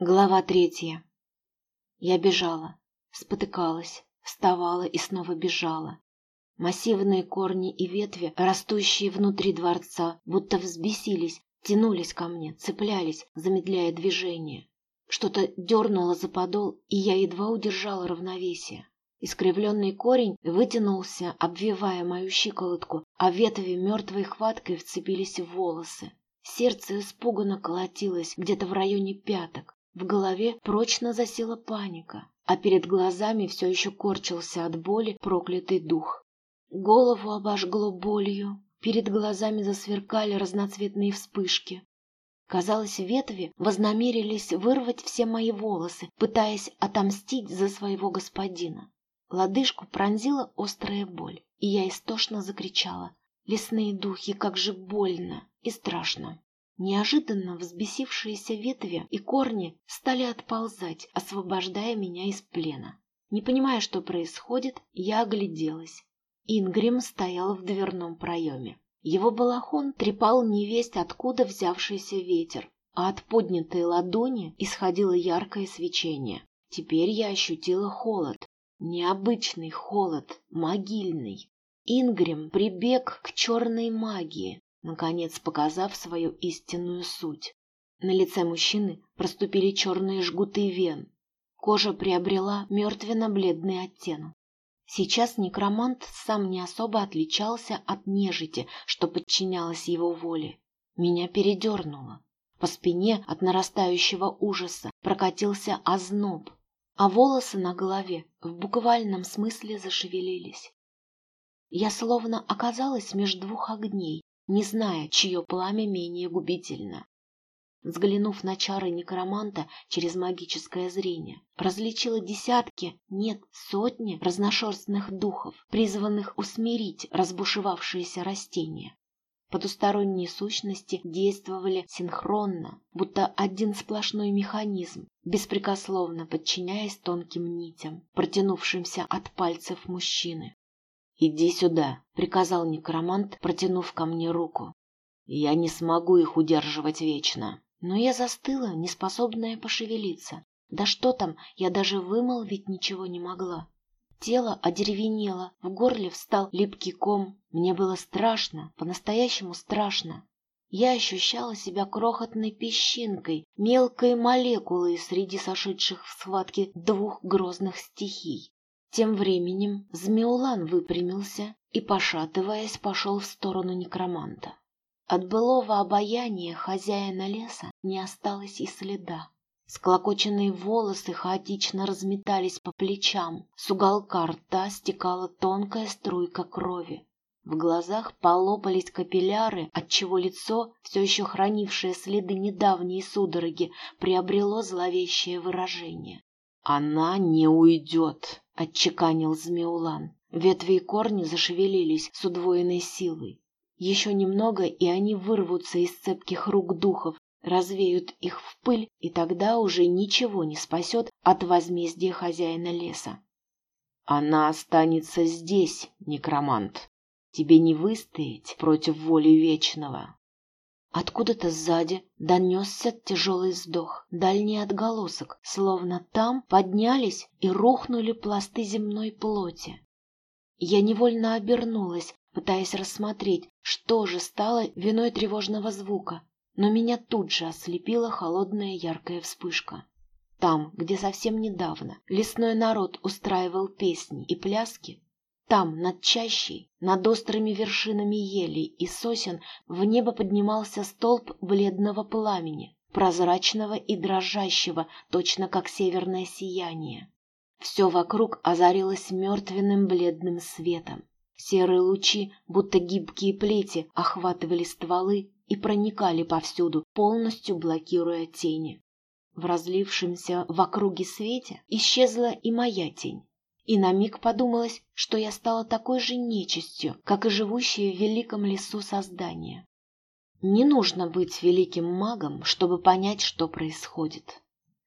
Глава третья. Я бежала, спотыкалась, вставала и снова бежала. Массивные корни и ветви, растущие внутри дворца, будто взбесились, тянулись ко мне, цеплялись, замедляя движение. Что-то дернуло за подол, и я едва удержала равновесие. Искривленный корень вытянулся, обвивая мою щиколотку, а ветви мертвой хваткой вцепились в волосы. Сердце испуганно колотилось где-то в районе пяток. В голове прочно засела паника, а перед глазами все еще корчился от боли проклятый дух. Голову обожгло болью, перед глазами засверкали разноцветные вспышки. Казалось, ветви вознамерились вырвать все мои волосы, пытаясь отомстить за своего господина. Лодыжку пронзила острая боль, и я истошно закричала. Лесные духи, как же больно и страшно. Неожиданно взбесившиеся ветви и корни стали отползать, освобождая меня из плена. Не понимая, что происходит, я огляделась. Ингрим стоял в дверном проеме. Его балахон трепал невесть, откуда взявшийся ветер, а от поднятой ладони исходило яркое свечение. Теперь я ощутила холод. Необычный холод, могильный. Ингрим прибег к черной магии, наконец показав свою истинную суть. На лице мужчины проступили черные жгуты вен. Кожа приобрела мертвенно-бледный оттенок. Сейчас некромант сам не особо отличался от нежити, что подчинялось его воле. Меня передернуло. По спине от нарастающего ужаса прокатился озноб, а волосы на голове в буквальном смысле зашевелились. Я словно оказалась между двух огней, не зная, чье пламя менее губительно. Взглянув на чары некроманта через магическое зрение, различила десятки, нет, сотни разношерстных духов, призванных усмирить разбушевавшиеся растения. Потусторонние сущности действовали синхронно, будто один сплошной механизм, беспрекословно подчиняясь тонким нитям, протянувшимся от пальцев мужчины. «Иди сюда», — приказал некромант, протянув ко мне руку. «Я не смогу их удерживать вечно». Но я застыла, неспособная пошевелиться. Да что там, я даже вымолвить ничего не могла. Тело одеревенело, в горле встал липкий ком. Мне было страшно, по-настоящему страшно. Я ощущала себя крохотной песчинкой, мелкой молекулой среди сошедших в схватке двух грозных стихий. Тем временем Змеулан выпрямился и, пошатываясь, пошел в сторону некроманта. От былого обаяния хозяина леса не осталось и следа. Склокоченные волосы хаотично разметались по плечам, с уголка рта стекала тонкая струйка крови. В глазах полопались капилляры, отчего лицо, все еще хранившее следы недавней судороги, приобрело зловещее выражение. «Она не уйдет!» — отчеканил Змеулан. Ветви и корни зашевелились с удвоенной силой. Еще немного, и они вырвутся из цепких рук духов, развеют их в пыль, и тогда уже ничего не спасет от возмездия хозяина леса. Она останется здесь, некромант. Тебе не выстоять против воли вечного. Откуда-то сзади донесся тяжелый вздох, дальний отголосок, словно там поднялись и рухнули пласты земной плоти. Я невольно обернулась, пытаясь рассмотреть, что же стало виной тревожного звука, но меня тут же ослепила холодная яркая вспышка. Там, где совсем недавно лесной народ устраивал песни и пляски, там, над чащей, над острыми вершинами елей и сосен, в небо поднимался столб бледного пламени, прозрачного и дрожащего, точно как северное сияние. Все вокруг озарилось мертвенным бледным светом. Серые лучи, будто гибкие плети, охватывали стволы и проникали повсюду, полностью блокируя тени. В разлившемся в округе свете исчезла и моя тень. И на миг подумалось, что я стала такой же нечистью, как и живущие в великом лесу создания. Не нужно быть великим магом, чтобы понять, что происходит.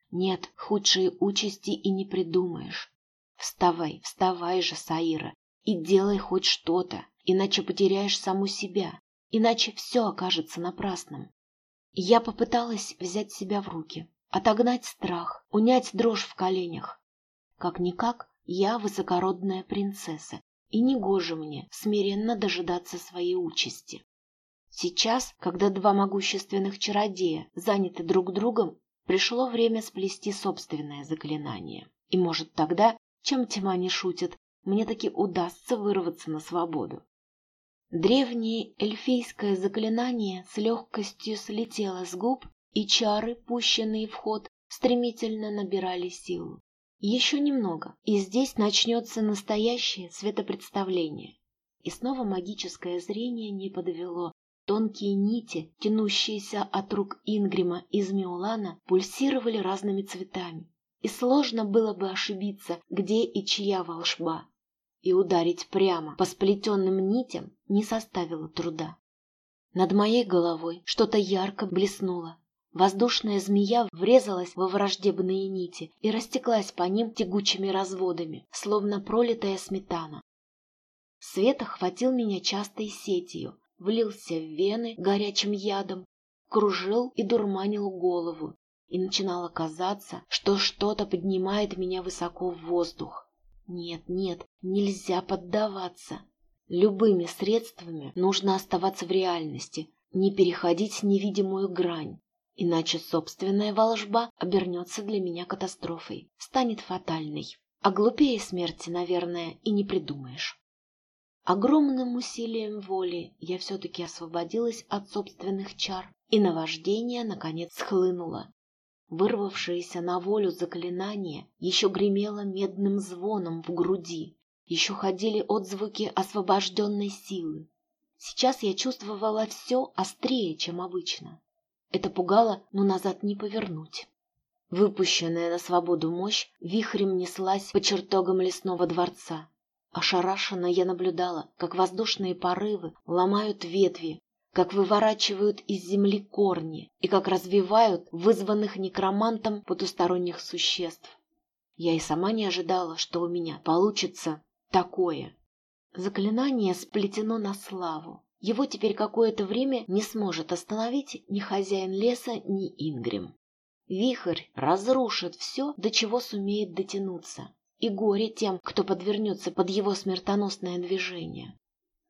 Нет, худшие участи и не придумаешь. Вставай, вставай же, Саира, и делай хоть что-то, иначе потеряешь саму себя, иначе все окажется напрасным. Я попыталась взять себя в руки, отогнать страх, унять дрожь в коленях. Как-никак, я высокородная принцесса, и негоже мне смиренно дожидаться своей участи. Сейчас, когда два могущественных чародея заняты друг другом, пришло время сплести собственное заклинание. И, может, тогда, чем тьма не шутит, мне таки удастся вырваться на свободу. Древнее эльфийское заклинание с легкостью слетело с губ, и чары, пущенные в ход, стремительно набирали силу. Еще немного, и здесь начнется настоящее светопредставление. И снова магическое зрение не подвело. Тонкие нити, тянущиеся от рук Ингрима из Миолана, пульсировали разными цветами. И сложно было бы ошибиться, где и чья волшба и ударить прямо по сплетенным нитям не составило труда. Над моей головой что-то ярко блеснуло. Воздушная змея врезалась во враждебные нити и растеклась по ним тягучими разводами, словно пролитая сметана. Свет охватил меня частой сетью, влился в вены горячим ядом, кружил и дурманил голову, и начинало казаться, что что-то поднимает меня высоко в воздух. Нет, нет, нельзя поддаваться. Любыми средствами нужно оставаться в реальности, не переходить невидимую грань. Иначе собственная волжба обернется для меня катастрофой, станет фатальной. А глупее смерти, наверное, и не придумаешь. Огромным усилием воли я все-таки освободилась от собственных чар, и наваждение, наконец, схлынуло. Вырвавшееся на волю заклинание еще гремело медным звоном в груди, еще ходили отзвуки освобожденной силы. Сейчас я чувствовала все острее, чем обычно. Это пугало, но назад не повернуть. Выпущенная на свободу мощь вихрем неслась по чертогам лесного дворца. Ошарашенно я наблюдала, как воздушные порывы ломают ветви, как выворачивают из земли корни и как развивают вызванных некромантом потусторонних существ. Я и сама не ожидала, что у меня получится такое. Заклинание сплетено на славу. Его теперь какое-то время не сможет остановить ни хозяин леса, ни Ингрим. Вихрь разрушит все, до чего сумеет дотянуться, и горе тем, кто подвернется под его смертоносное движение.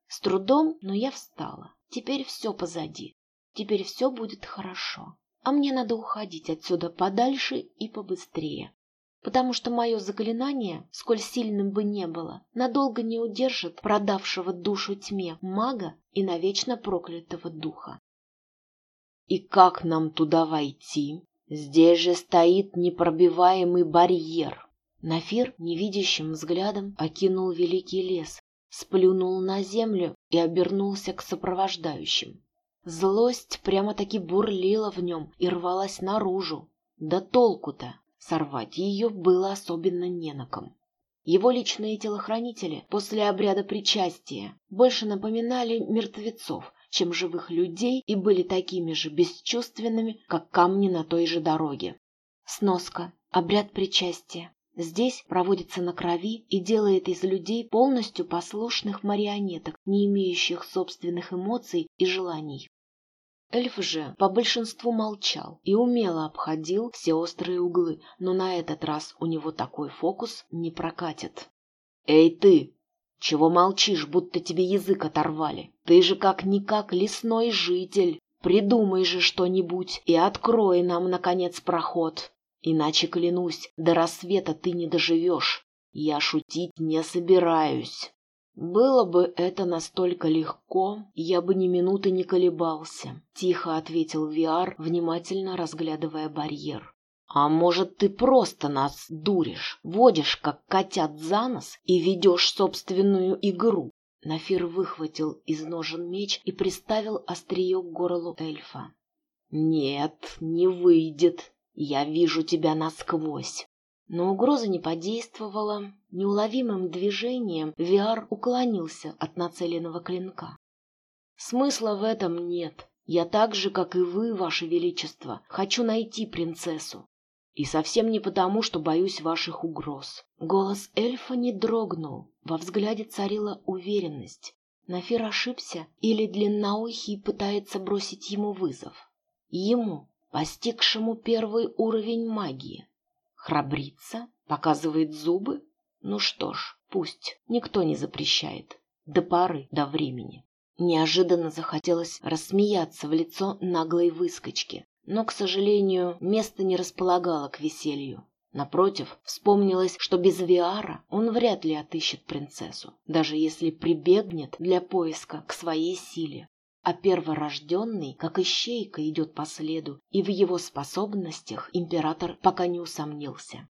С трудом, но я встала. Теперь все позади. Теперь все будет хорошо. А мне надо уходить отсюда подальше и побыстрее. Потому что мое заклинание, сколь сильным бы не было, надолго не удержит продавшего душу тьме мага и навечно проклятого духа. И как нам туда войти? Здесь же стоит непробиваемый барьер. Нафир невидящим взглядом окинул великий лес, сплюнул на землю и обернулся к сопровождающим. Злость прямо-таки бурлила в нем и рвалась наружу. Да толку-то! Сорвать ее было особенно не на ком. Его личные телохранители после обряда причастия больше напоминали мертвецов, чем живых людей и были такими же бесчувственными, как камни на той же дороге. Сноска. Обряд причастия. Здесь проводится на крови и делает из людей полностью послушных марионеток, не имеющих собственных эмоций и желаний. Эльф же по большинству молчал и умело обходил все острые углы, но на этот раз у него такой фокус не прокатит. «Эй ты! Чего молчишь, будто тебе язык оторвали? Ты же как-никак лесной житель! Придумай же что-нибудь и открой нам, наконец, проход!» Иначе, клянусь, до рассвета ты не доживешь. Я шутить не собираюсь. Было бы это настолько легко, я бы ни минуты не колебался, тихо ответил Виар, внимательно разглядывая барьер. А может, ты просто нас дуришь, водишь, как котят за нос, и ведешь собственную игру? Нафир выхватил из ножен меч и приставил острие к горлу эльфа. «Нет, не выйдет. Я вижу тебя насквозь. Но угроза не подействовала. Неуловимым движением Виар уклонился от нацеленного клинка. Смысла в этом нет. Я так же, как и вы, ваше величество, хочу найти принцессу. И совсем не потому, что боюсь ваших угроз. Голос эльфа не дрогнул. Во взгляде царила уверенность. Нафир ошибся или длинноухий пытается бросить ему вызов. Ему, постигшему первый уровень магии. Храбрится, показывает зубы? Ну что ж, пусть, никто не запрещает. До поры, до времени. Неожиданно захотелось рассмеяться в лицо наглой выскочки, но, к сожалению, место не располагало к веселью. Напротив, вспомнилось, что без Виара он вряд ли отыщет принцессу, даже если прибегнет для поиска к своей силе. А перворожденный, как ищейка, идет по следу, и в его способностях император пока не усомнился.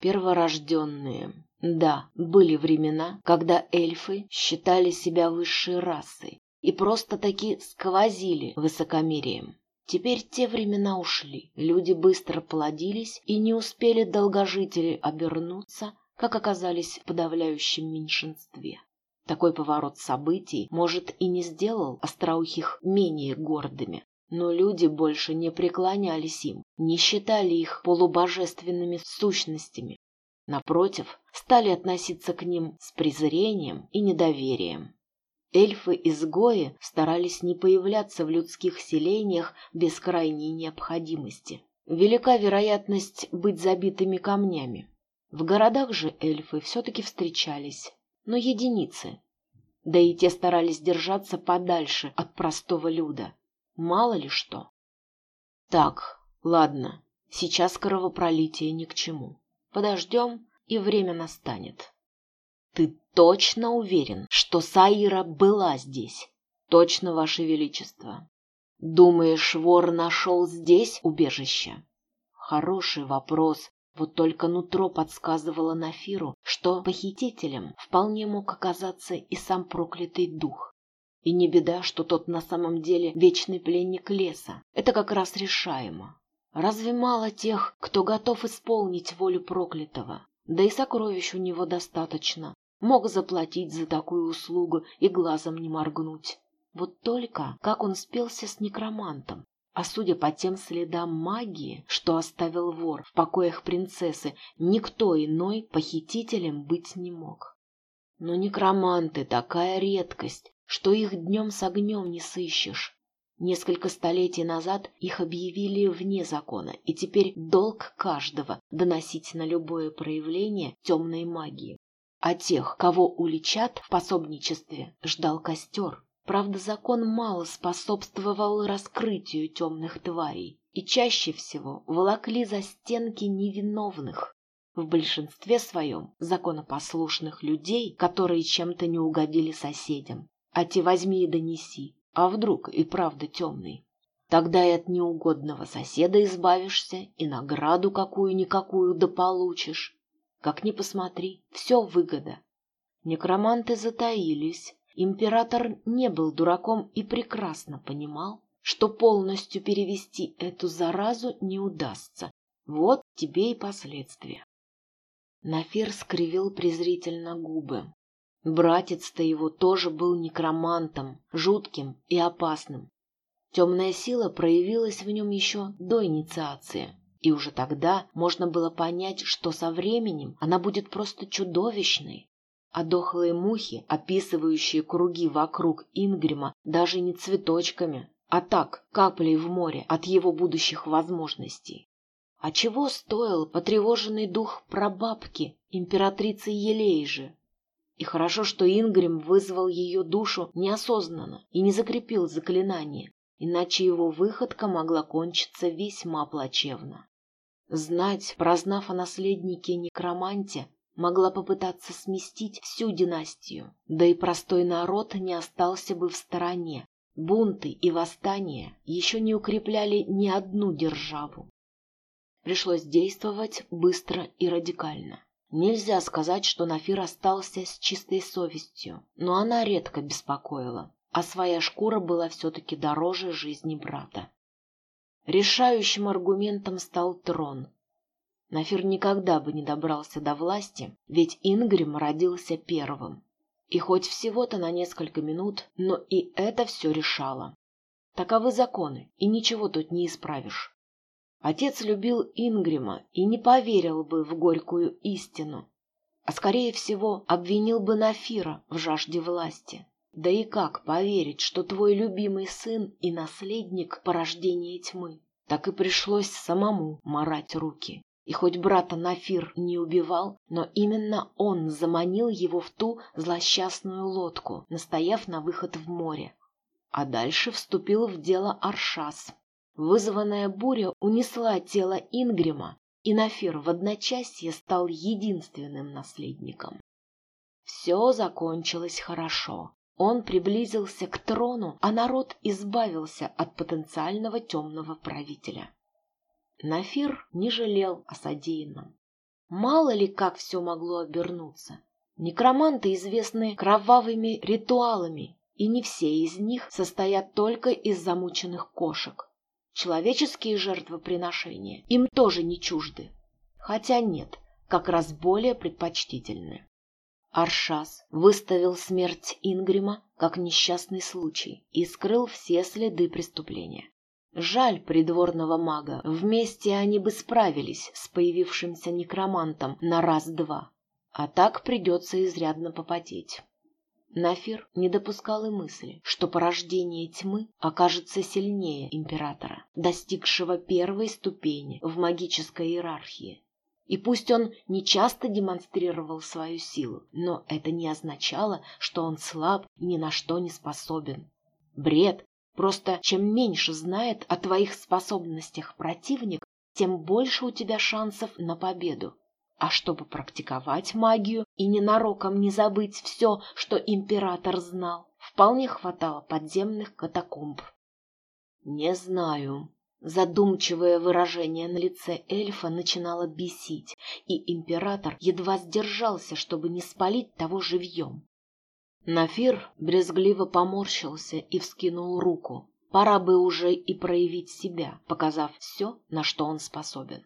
Перворожденные. Да, были времена, когда эльфы считали себя высшей расой и просто-таки сквозили высокомерием. Теперь те времена ушли, люди быстро плодились и не успели долгожители обернуться, как оказались в подавляющем меньшинстве. Такой поворот событий, может, и не сделал остроухих менее гордыми, но люди больше не преклонялись им, не считали их полубожественными сущностями. Напротив, стали относиться к ним с презрением и недоверием. Эльфы-изгои старались не появляться в людских селениях без крайней необходимости. Велика вероятность быть забитыми камнями. В городах же эльфы все-таки встречались, но единицы. Да и те старались держаться подальше от простого люда. Мало ли что. Так, ладно, сейчас кровопролитие ни к чему. Подождем, и время настанет. Ты точно уверен, что Саира была здесь? Точно, Ваше Величество. Думаешь, вор нашел здесь убежище? Хороший вопрос, вот только нутро подсказывало Нафиру, что похитителем вполне мог оказаться и сам проклятый дух. И не беда, что тот на самом деле вечный пленник леса. Это как раз решаемо. Разве мало тех, кто готов исполнить волю проклятого? Да и сокровищ у него достаточно. Мог заплатить за такую услугу и глазом не моргнуть. Вот только как он спелся с некромантом. А судя по тем следам магии, что оставил вор в покоях принцессы, никто иной похитителем быть не мог. Но некроманты — такая редкость, что их днем с огнем не сыщешь. Несколько столетий назад их объявили вне закона, и теперь долг каждого доносить на любое проявление темной магии. А тех, кого уличат в пособничестве, ждал костер. Правда, закон мало способствовал раскрытию темных тварей, и чаще всего волокли за стенки невиновных, в большинстве своем законопослушных людей, которые чем-то не угодили соседям. А те возьми и донеси, а вдруг и правда темный? Тогда и от неугодного соседа избавишься, и награду какую-никакую да получишь. Как ни посмотри, все выгода. Некроманты затаились, Император не был дураком и прекрасно понимал, что полностью перевести эту заразу не удастся. Вот тебе и последствия. Нафир скривил презрительно губы. Братец-то его тоже был некромантом, жутким и опасным. Темная сила проявилась в нем еще до инициации, и уже тогда можно было понять, что со временем она будет просто чудовищной, а дохлые мухи, описывающие круги вокруг Ингрима, даже не цветочками, а так, каплей в море от его будущих возможностей. А чего стоил потревоженный дух прабабки, императрицы Елейжи? И хорошо, что Ингрим вызвал ее душу неосознанно и не закрепил заклинание, иначе его выходка могла кончиться весьма плачевно. Знать, прознав о наследнике некроманте, могла попытаться сместить всю династию, да и простой народ не остался бы в стороне. Бунты и восстания еще не укрепляли ни одну державу. Пришлось действовать быстро и радикально. Нельзя сказать, что Нафир остался с чистой совестью, но она редко беспокоила, а своя шкура была все-таки дороже жизни брата. Решающим аргументом стал трон, Нафир никогда бы не добрался до власти, ведь Ингрим родился первым. И хоть всего-то на несколько минут, но и это все решало. Таковы законы, и ничего тут не исправишь. Отец любил Ингрима и не поверил бы в горькую истину, а скорее всего обвинил бы Нафира в жажде власти. Да и как поверить, что твой любимый сын и наследник порождения тьмы? так и пришлось самому марать руки. И хоть брата Нафир не убивал, но именно он заманил его в ту злосчастную лодку, настояв на выход в море. А дальше вступил в дело Аршас. Вызванная буря унесла тело Ингрима, и Нафир в одночасье стал единственным наследником. Все закончилось хорошо. Он приблизился к трону, а народ избавился от потенциального темного правителя. Нафир не жалел о содеянном. Мало ли как все могло обернуться. Некроманты известны кровавыми ритуалами, и не все из них состоят только из замученных кошек. Человеческие жертвоприношения им тоже не чужды. Хотя нет, как раз более предпочтительны. Аршас выставил смерть Ингрима как несчастный случай и скрыл все следы преступления. Жаль придворного мага, вместе они бы справились с появившимся некромантом на раз-два. А так придется изрядно попотеть. Нафир не допускал и мысли, что порождение тьмы окажется сильнее императора, достигшего первой ступени в магической иерархии. И пусть он не часто демонстрировал свою силу, но это не означало, что он слаб и ни на что не способен. Бред, Просто чем меньше знает о твоих способностях противник, тем больше у тебя шансов на победу. А чтобы практиковать магию и ненароком не забыть все, что император знал, вполне хватало подземных катакомб. «Не знаю», Задумчивое выражение на лице эльфа начинало бесить, и император едва сдержался, чтобы не спалить того живьем. Нафир брезгливо поморщился и вскинул руку. Пора бы уже и проявить себя, показав все, на что он способен.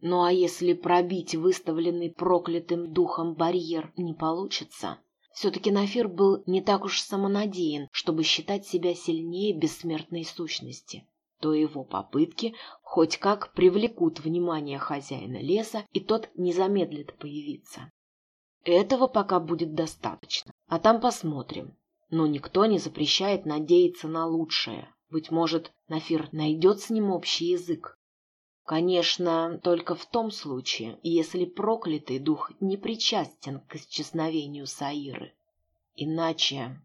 Ну а если пробить выставленный проклятым духом барьер не получится, все-таки Нафир был не так уж самонадеян, чтобы считать себя сильнее бессмертной сущности, то его попытки хоть как привлекут внимание хозяина леса, и тот не замедлит появиться. Этого пока будет достаточно, а там посмотрим. Но никто не запрещает надеяться на лучшее. Быть может, Нафир найдет с ним общий язык. Конечно, только в том случае, если проклятый дух не причастен к исчезновению Саиры. Иначе...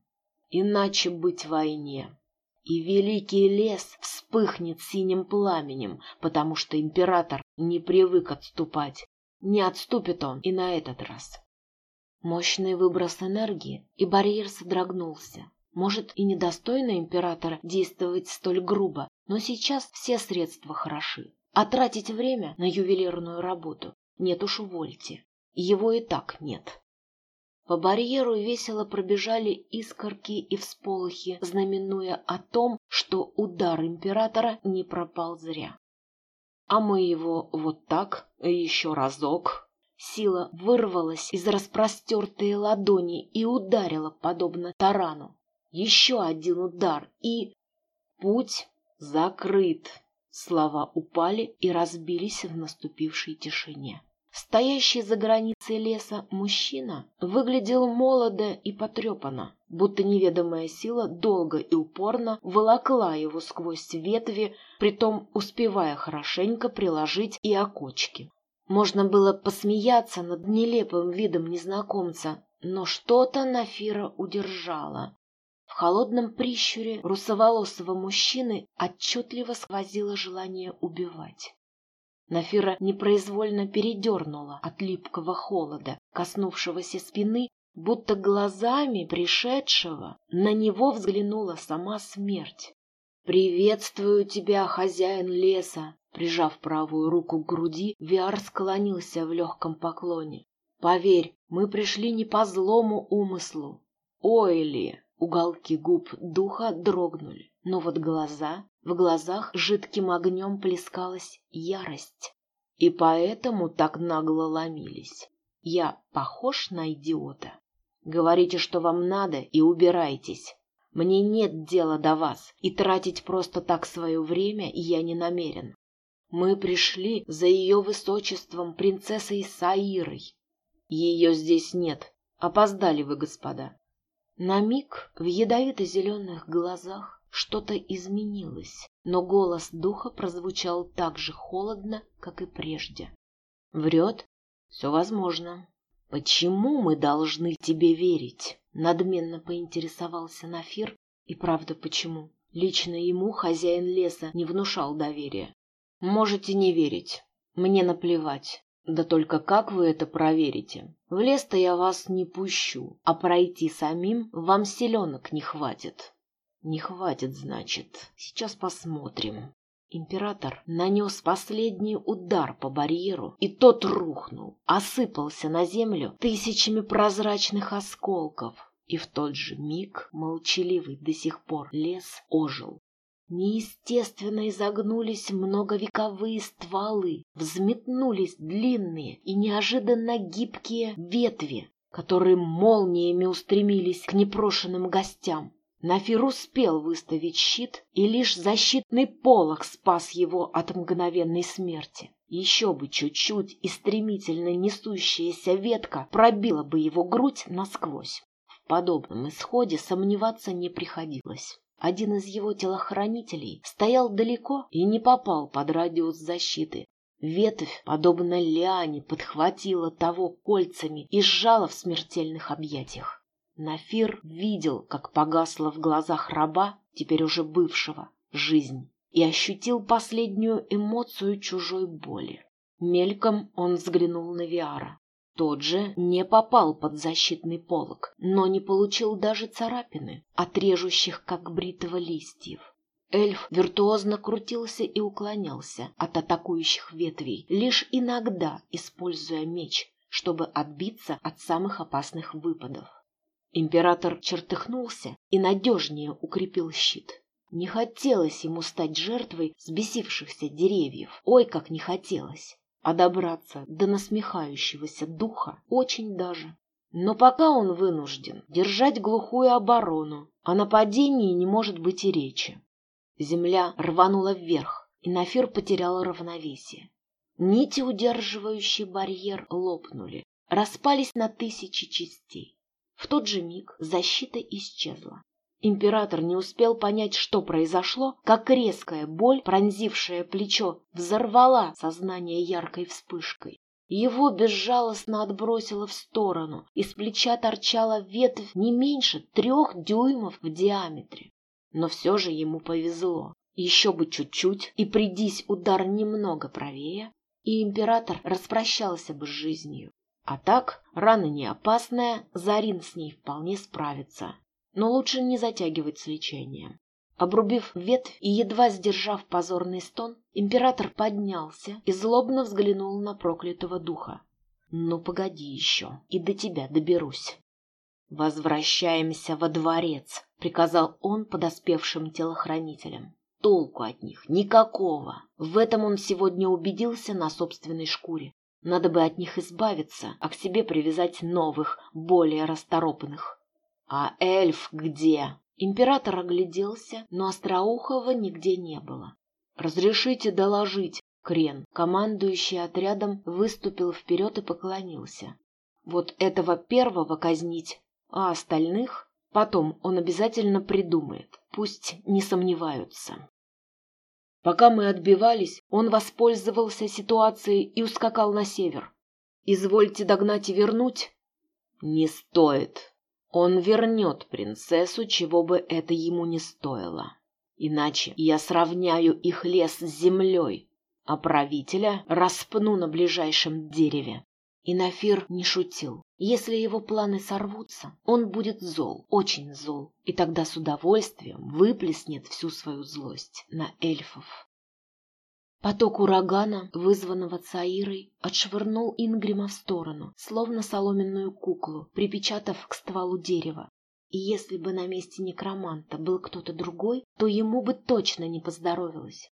Иначе быть войне. И великий лес вспыхнет синим пламенем, потому что император не привык отступать. Не отступит он и на этот раз. Мощный выброс энергии, и барьер содрогнулся. Может, и недостойно императора действовать столь грубо, но сейчас все средства хороши. А тратить время на ювелирную работу нет уж увольте. Его и так нет. По барьеру весело пробежали искорки и всполохи, знаменуя о том, что удар императора не пропал зря. А мы его вот так, еще разок, Сила вырвалась из распростертой ладони и ударила, подобно тарану. Еще один удар, и... Путь закрыт. Слова упали и разбились в наступившей тишине. Стоящий за границей леса мужчина выглядел молодо и потрепанно, будто неведомая сила долго и упорно волокла его сквозь ветви, притом успевая хорошенько приложить и окочки. Можно было посмеяться над нелепым видом незнакомца, но что-то Нафира удержало. В холодном прищуре русоволосого мужчины отчетливо сквозило желание убивать. Нафира непроизвольно передернула от липкого холода, коснувшегося спины, будто глазами пришедшего на него взглянула сама смерть. «Приветствую тебя, хозяин леса!» Прижав правую руку к груди, Виар склонился в легком поклоне. «Поверь, мы пришли не по злому умыслу. Ойли!» Уголки губ духа дрогнули, но вот глаза, в глазах жидким огнем плескалась ярость. И поэтому так нагло ломились. Я похож на идиота? Говорите, что вам надо, и убирайтесь. Мне нет дела до вас, и тратить просто так свое время я не намерен. Мы пришли за ее высочеством принцессой Саирой. Ее здесь нет. Опоздали вы, господа. На миг в ядовито-зеленых глазах что-то изменилось, но голос духа прозвучал так же холодно, как и прежде. «Врет? Все возможно. Почему мы должны тебе верить?» Надменно поинтересовался Нафир. И правда, почему? Лично ему хозяин леса не внушал доверия. «Можете не верить. Мне наплевать. Да только как вы это проверите? В лес-то я вас не пущу, а пройти самим вам селенок не хватит. Не хватит, значит. Сейчас посмотрим. Император нанес последний удар по барьеру, и тот рухнул, осыпался на землю тысячами прозрачных осколков. И в тот же миг молчаливый до сих пор лес ожил. Неестественно изогнулись многовековые стволы, взметнулись длинные и неожиданно гибкие ветви, которые молниями устремились к непрошенным гостям. Нафир успел выставить щит, и лишь защитный полог спас его от мгновенной смерти. Еще бы чуть-чуть, и стремительно несущаяся ветка пробила бы его грудь насквозь. В подобном исходе сомневаться не приходилось. Один из его телохранителей стоял далеко и не попал под радиус защиты. Ветвь, подобно лиане, подхватила того кольцами и сжала в смертельных объятиях. Нафир видел, как погасла в глазах раба, теперь уже бывшего, жизнь, и ощутил последнюю эмоцию чужой боли. Мельком он взглянул на Виара. Тот же не попал под защитный полог, но не получил даже царапины, отрежущих, как бритого листьев. Эльф виртуозно крутился и уклонялся от атакующих ветвей, лишь иногда используя меч, чтобы отбиться от самых опасных выпадов. Император чертыхнулся и надежнее укрепил щит. Не хотелось ему стать жертвой взбесившихся деревьев. Ой, как не хотелось а добраться до насмехающегося духа очень даже. Но пока он вынужден держать глухую оборону, о нападении не может быть и речи. Земля рванула вверх, и Нафир потерял равновесие. Нити, удерживающие барьер, лопнули, распались на тысячи частей. В тот же миг защита исчезла. Император не успел понять, что произошло, как резкая боль, пронзившая плечо, взорвала сознание яркой вспышкой. Его безжалостно отбросило в сторону, из плеча торчала ветвь не меньше трех дюймов в диаметре. Но все же ему повезло. Еще бы чуть-чуть, и придись удар немного правее, и император распрощался бы с жизнью. А так, рана не опасная, Зарин с ней вполне справится но лучше не затягивать с лечением. Обрубив ветвь и едва сдержав позорный стон, император поднялся и злобно взглянул на проклятого духа. «Ну, погоди еще, и до тебя доберусь». «Возвращаемся во дворец», — приказал он подоспевшим телохранителям. Толку от них никакого. В этом он сегодня убедился на собственной шкуре. Надо бы от них избавиться, а к себе привязать новых, более расторопных. «А эльф где?» Император огляделся, но Остроухова нигде не было. «Разрешите доложить?» Крен, командующий отрядом, выступил вперед и поклонился. «Вот этого первого казнить, а остальных потом он обязательно придумает, пусть не сомневаются». Пока мы отбивались, он воспользовался ситуацией и ускакал на север. «Извольте догнать и вернуть?» «Не стоит», он вернет принцессу, чего бы это ему не стоило. Иначе я сравняю их лес с землей, а правителя распну на ближайшем дереве. И Нафир не шутил. Если его планы сорвутся, он будет зол, очень зол, и тогда с удовольствием выплеснет всю свою злость на эльфов. Поток урагана, вызванного Цаирой, отшвырнул Ингрима в сторону, словно соломенную куклу, припечатав к стволу дерева. И если бы на месте некроманта был кто-то другой, то ему бы точно не поздоровилось.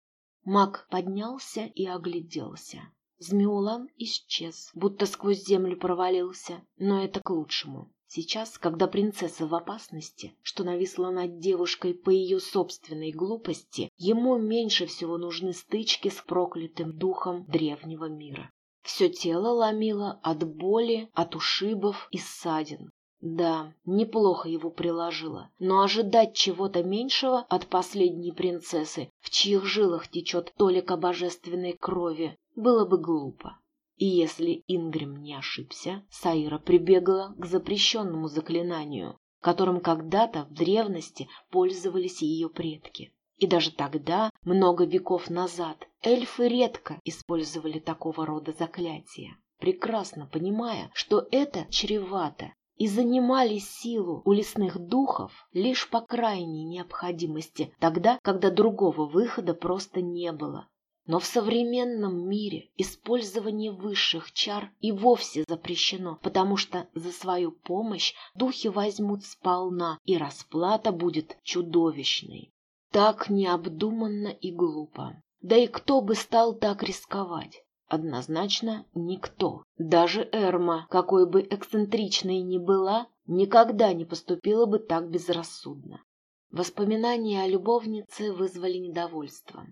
Маг поднялся и огляделся. Змеулан исчез, будто сквозь землю провалился, но это к лучшему. Сейчас, когда принцесса в опасности, что нависла над девушкой по ее собственной глупости, ему меньше всего нужны стычки с проклятым духом древнего мира. Все тело ломило от боли, от ушибов и ссадин. Да, неплохо его приложила, но ожидать чего-то меньшего от последней принцессы, в чьих жилах течет толика божественной крови, было бы глупо. И если Ингрим не ошибся, Саира прибегла к запрещенному заклинанию, которым когда-то в древности пользовались ее предки. И даже тогда, много веков назад, эльфы редко использовали такого рода заклятия, прекрасно понимая, что это чревато и занимали силу у лесных духов лишь по крайней необходимости, тогда, когда другого выхода просто не было. Но в современном мире использование высших чар и вовсе запрещено, потому что за свою помощь духи возьмут сполна, и расплата будет чудовищной. Так необдуманно и глупо. Да и кто бы стал так рисковать? Однозначно никто. Даже Эрма, какой бы эксцентричной ни была, никогда не поступила бы так безрассудно. Воспоминания о любовнице вызвали недовольство.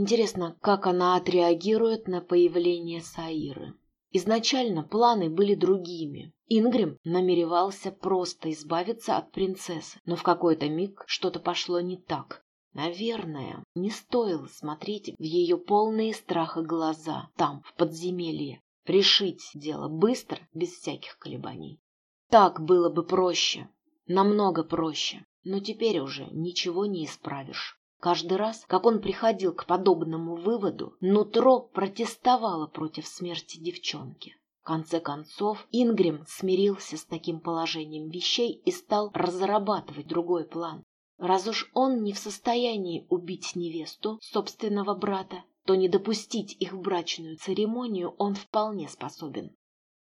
Интересно, как она отреагирует на появление Саиры. Изначально планы были другими. Ингрим намеревался просто избавиться от принцессы, но в какой-то миг что-то пошло не так. Наверное, не стоило смотреть в ее полные страха глаза там, в подземелье. Решить дело быстро, без всяких колебаний. Так было бы проще, намного проще, но теперь уже ничего не исправишь. Каждый раз, как он приходил к подобному выводу, нутро протестовало против смерти девчонки. В конце концов, Ингрим смирился с таким положением вещей и стал разрабатывать другой план. Раз уж он не в состоянии убить невесту собственного брата, то не допустить их в брачную церемонию он вполне способен.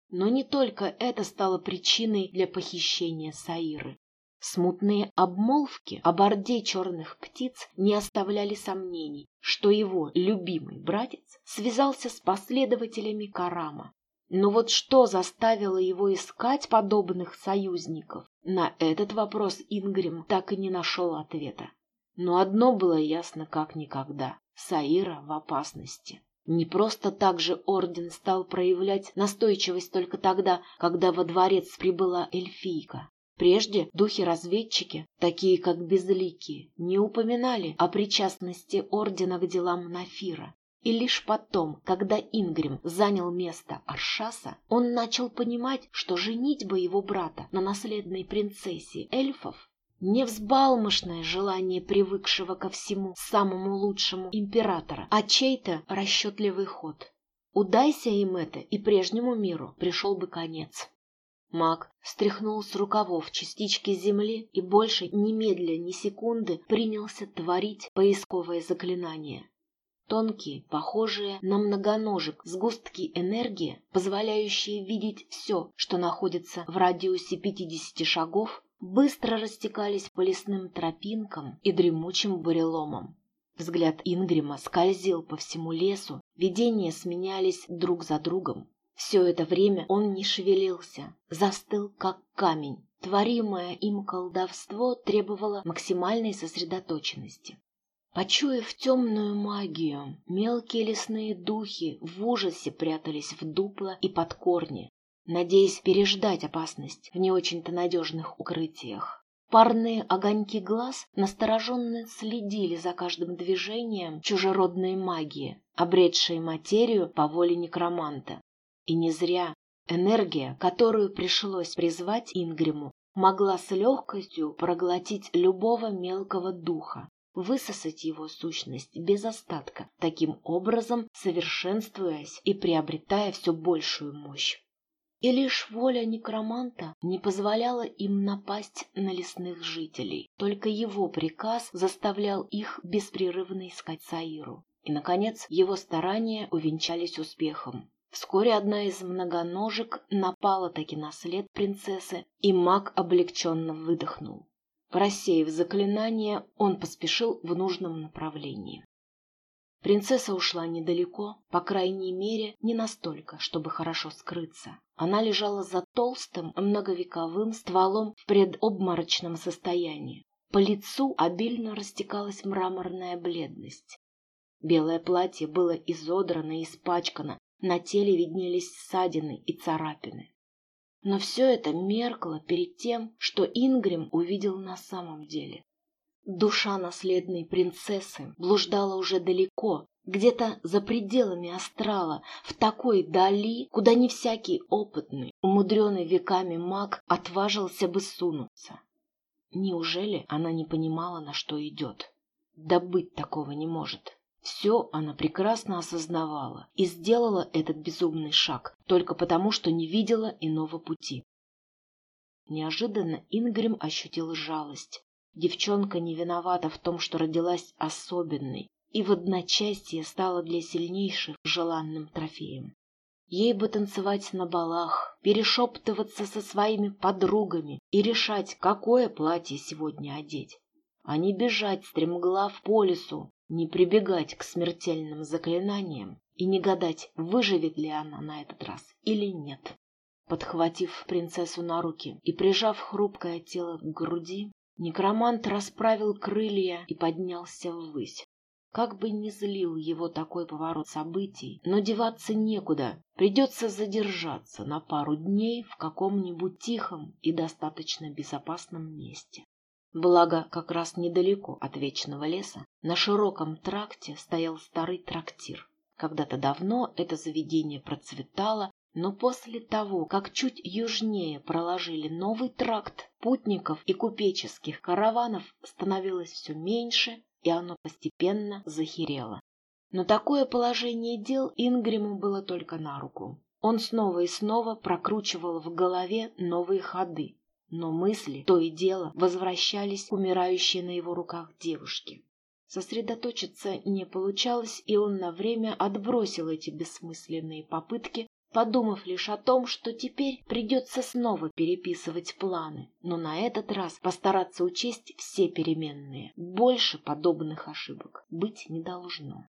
Но не только это стало причиной для похищения Саиры. Смутные обмолвки о борде черных птиц не оставляли сомнений, что его любимый братец связался с последователями Карама. Но вот что заставило его искать подобных союзников? На этот вопрос Ингрим так и не нашел ответа. Но одно было ясно как никогда. Саира в опасности. Не просто так же орден стал проявлять настойчивость только тогда, когда во дворец прибыла эльфийка. Прежде духи-разведчики, такие как Безликие, не упоминали о причастности ордена к делам Нафира. И лишь потом, когда Ингрим занял место Аршаса, он начал понимать, что женитьба его брата на наследной принцессе эльфов не взбалмошное желание привыкшего ко всему самому лучшему императора, а чей-то расчетливый ход. Удайся им это, и прежнему миру пришел бы конец. Маг стряхнул с рукавов частички земли и больше немедля ни секунды принялся творить поисковое заклинание. Тонкие, похожие на многоножек сгустки энергии, позволяющие видеть все, что находится в радиусе 50 шагов, быстро растекались по лесным тропинкам и дремучим буреломам. Взгляд Ингрима скользил по всему лесу, видения сменялись друг за другом. Все это время он не шевелился, застыл как камень. Творимое им колдовство требовало максимальной сосредоточенности. Почуяв темную магию, мелкие лесные духи в ужасе прятались в дупла и под корни, надеясь переждать опасность в не очень-то надежных укрытиях. Парные огоньки глаз настороженно следили за каждым движением чужеродной магии, обретшей материю по воле некроманта. И не зря энергия, которую пришлось призвать Ингриму, могла с легкостью проглотить любого мелкого духа, высосать его сущность без остатка, таким образом совершенствуясь и приобретая все большую мощь. И лишь воля некроманта не позволяла им напасть на лесных жителей. Только его приказ заставлял их беспрерывно искать Саиру. И, наконец, его старания увенчались успехом. Вскоре одна из многоножек напала таки на след принцессы, и маг облегченно выдохнул. Рассеяв заклинание, он поспешил в нужном направлении. Принцесса ушла недалеко, по крайней мере, не настолько, чтобы хорошо скрыться. Она лежала за толстым, многовековым стволом в предобморочном состоянии. По лицу обильно растекалась мраморная бледность. Белое платье было изодрано и испачкано, на теле виднелись ссадины и царапины. Но все это меркло перед тем, что Ингрим увидел на самом деле. Душа наследной принцессы блуждала уже далеко, где-то за пределами астрала, в такой дали, куда не всякий опытный, умудренный веками маг отважился бы сунуться. Неужели она не понимала, на что идет? Да быть такого не может. Все она прекрасно осознавала и сделала этот безумный шаг только потому, что не видела иного пути. Неожиданно Ингрим ощутил жалость. Девчонка не виновата в том, что родилась особенной, и в одночасье стала для сильнейших желанным трофеем. Ей бы танцевать на балах, перешептываться со своими подругами и решать, какое платье сегодня одеть, а не бежать стремглав по лесу, не прибегать к смертельным заклинаниям и не гадать, выживет ли она на этот раз или нет. Подхватив принцессу на руки и прижав хрупкое тело к груди, некромант расправил крылья и поднялся ввысь. Как бы ни злил его такой поворот событий, но деваться некуда, придется задержаться на пару дней в каком-нибудь тихом и достаточно безопасном месте. Благо, как раз недалеко от вечного леса, на широком тракте стоял старый трактир. Когда-то давно это заведение процветало, но после того, как чуть южнее проложили новый тракт, путников и купеческих караванов становилось все меньше, и оно постепенно захерело. Но такое положение дел Ингриму было только на руку. Он снова и снова прокручивал в голове новые ходы, но мысли то и дело возвращались к умирающей на его руках девушке. Сосредоточиться не получалось, и он на время отбросил эти бессмысленные попытки подумав лишь о том, что теперь придется снова переписывать планы, но на этот раз постараться учесть все переменные. Больше подобных ошибок быть не должно.